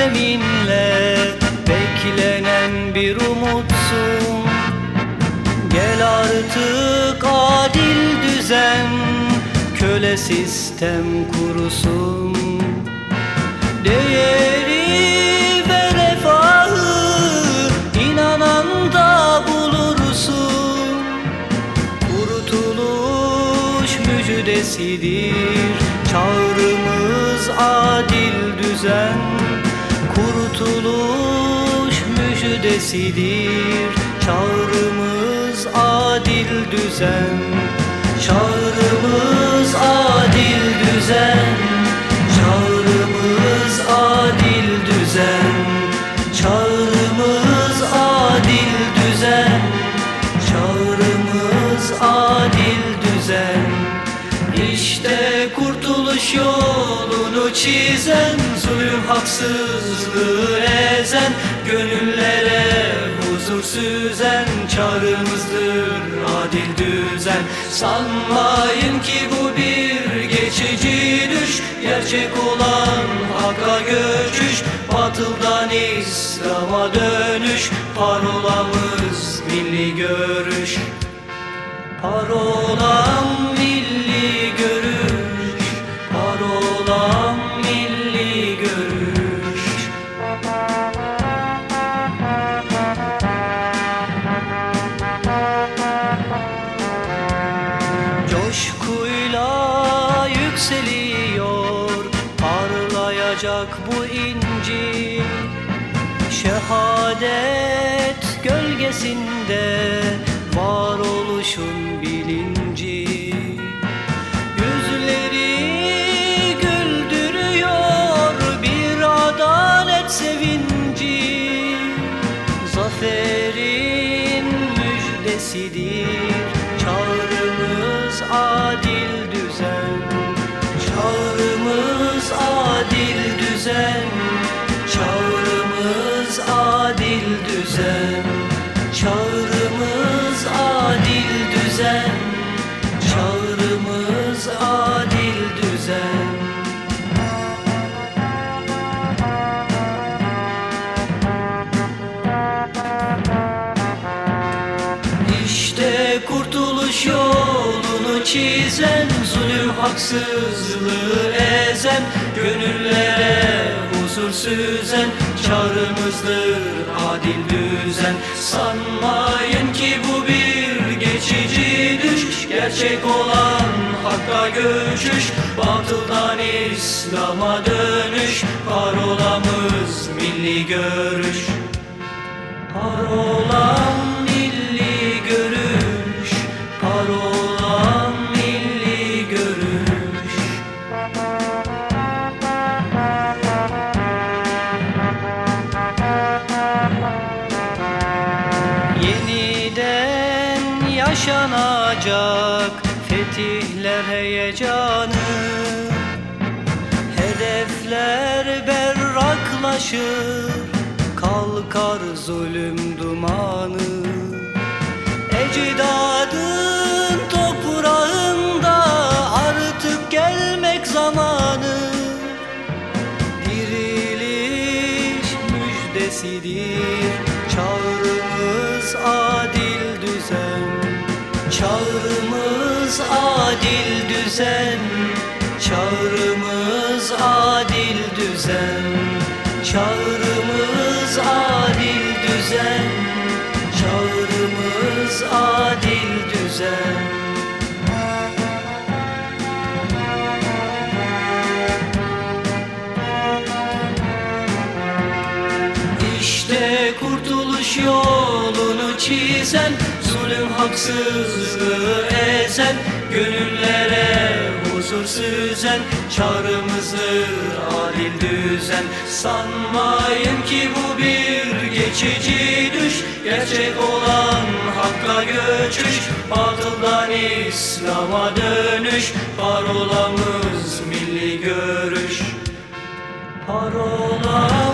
özleminle beklenen bir umutsun. Gel artık adil düzen köle sistem kurusun. Değeri ve refahı inananda bulursun. Kurtuluş müjdesidir Çağrımız adil düzen Kurtuluş müjdesidir. Çağrımız adil düzen. Çağrımız adil düzen. Çağrımız adil düzen. Çağrımız adil düzen. Çağrımız adil düzen İşte kurtuluş yolunu çizen Zulüm haksızlığı ezen Gönüllere huzur süzen Çağrımızdır adil düzen. Sanmayın ki bu bir geçici düş Gerçek olan hakka göçüş. Batıldan İslam'a dönüş Parolamız milli görüş. Parolam Parlayacak bu inci Şehadet gölgesinde Varoluşun bilinci. Yüzleri güldürüyor Bir adalet sevinci. Zaferin müjdesidir adil düzen çizen Zulüm haksızlığı ezen Gönüllere huzur süzen Çağrımızdır adil düzen. Sanmayın ki bu bir geçici düş Gerçek olan hakka göçüş. Batıldan İslam'a dönüş Parolamız milli görüş. Parolam Yeniden yaşanacak fetihler heyecanı. Hedefler berraklaşır Kalkar zulüm dumanı. Ecdadın toprağında Artık gelmek zamanı. Diriliş müjdesidir Çağrımız adil düzen. Çağrımız adil düzen. Çağrımız adil düzen. Çağrımız adil düzen. Çağrımız adil düzen. İşte kurtuluş yolunu çizen Zulüm haksızlığı ezen Gönüllere huzur süzen Çağrımızdır adil düzen. Sanmayın ki bu bir geçici düş Gerçek olan hakka göçüş. Batıldan İslam'a dönüş Parolamız milli görüş. Parolam